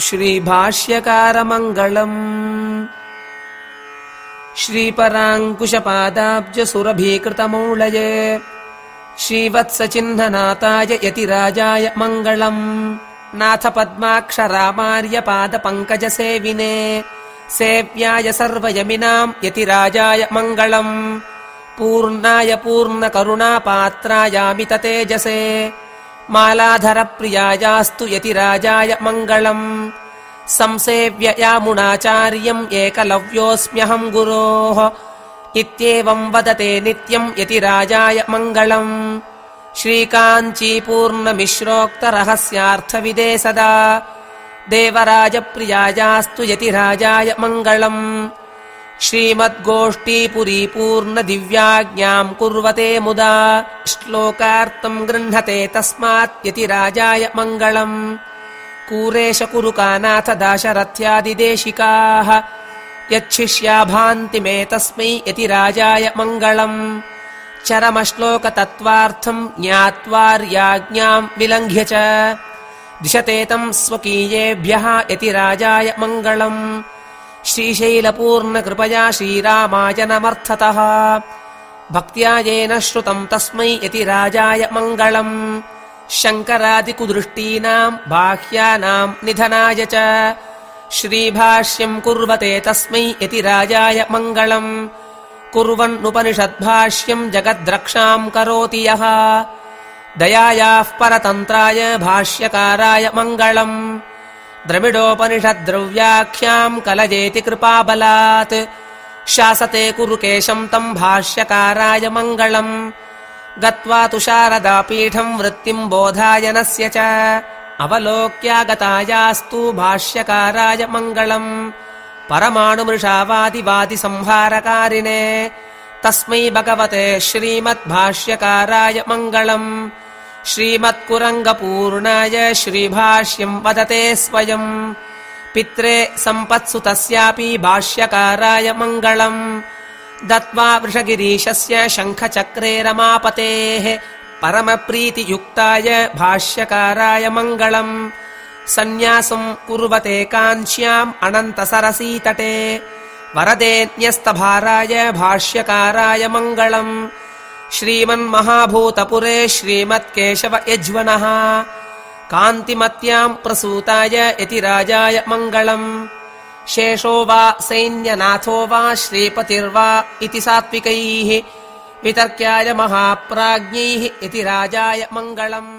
श्रीभाष्यकारमङ्गलम्। श्रीपराङ्कुशपादाब्जसुरभीकृतमूलये श्रीवत्सचिह्ननाथाय यतिराजाय मङ्गलम्। नाथ पद्माक्षरामार्यपादपङ्कजसेविने सेव्याय सर्वयमिनाम् यतिराजाय मङ्गलम्। पूर्णाय पूर्णकरुणापात्रायामित तेजसे मालाधरप्रियायास्तु यतिराजाय मङ्गलम्। संसेव्य यामुनाचार्यम् एकलव्योऽस्म्यहम् गुरोः। इत्येवम् वदते नित्यम् यतिराजाय मङ्गलम्। श्रीकाञ्चीपूर्णमिश्रोक्तरहस्यार्थविदे सदा। देवराजप्रियायास्तु यतिराजाय मङ्गलम् श्रीमद्गोष्ठीपुरीपूर्णदिव्याज्ञाम् कुर्वते मुदा श्लोकार्तम् गृह्णते तस्मात् यतिराजाय मङ्गलम्। कूरेशकुरुकानाथ दाशरथ्यादिदेशिकाः। यच्छिष्या भान्ति मे तस्मै यतिराजाय मङ्गलम्। चरमश्लोकतत्त्वार्थम् ज्ञात्वार्याज्ञाम् विलङ्घ्य च। दिशते तम् स्वकीयेभ्यः यतिराजाय मङ्गलम् श्रीशैलपूर्णकृपया श्रीरामाय नमर्थतः भक्त्या येन श्रुतम् तस्मै यतिराजाय मङ्गलम्। शङ्करादिकुदृष्टीनाम् बाह्यानाम् निधनाय च। श्रीभाष्यम् कुर्वते तस्मै यतिराजाय मङ्गलम्। कुर्वन्नुपनिषद्भाष्यम् जगद्रक्षाम् करोति यः। दयायाः परतन्त्राय भाष्यकाराय मङ्गलम् द्रविडोपनिषद्द्रव्याख्याम् कलजेति कृपाबलात्। शासते कुरु केशम् तम् भाष्यकाराय मङ्गलम्। गत्वा तु शारदापीठम् वृत्तिम् बोधायनस्य च। अवलोक्यागतायास्तु भाष्यकाराय मङ्गलम्। परमाणुमृषावादिवादिसंहारकारिणे। तस्मै भगवते श्रीमद्भाष्यकाराय मङ्गलम् श्रीमत्कुरङ्गपूर्णाय श्रीभाष्यम् वदते स्वयम् पित्रे सम्पत्सु तस्यापि भाष्यकाराय मङ्गलम्। दत्त्वा वृषगिरीशस्य शङ्खचक्रे रमापतेः परमप्रीतियुक्ताय भाष्यकाराय मङ्गलम्। सन्न्यासम् कुर्वते काञ्च्याम् अनन्तसरसीतटे। वरदेन्यस्तभाराय भाष्यकाराय मङ्गलम् श्रीमन्महाभूतपुरे श्रीमत्केशव यज्वनः। कान्तिमत्याम् प्रसूताय यतिराजाय मङ्गलम्। शेषो वा सैन्यनाथो वा श्रीपतिर्वा इति सात्विकैः। वितर्क्याय महाप्राज्ञैः इति राजाय मङ्गलम्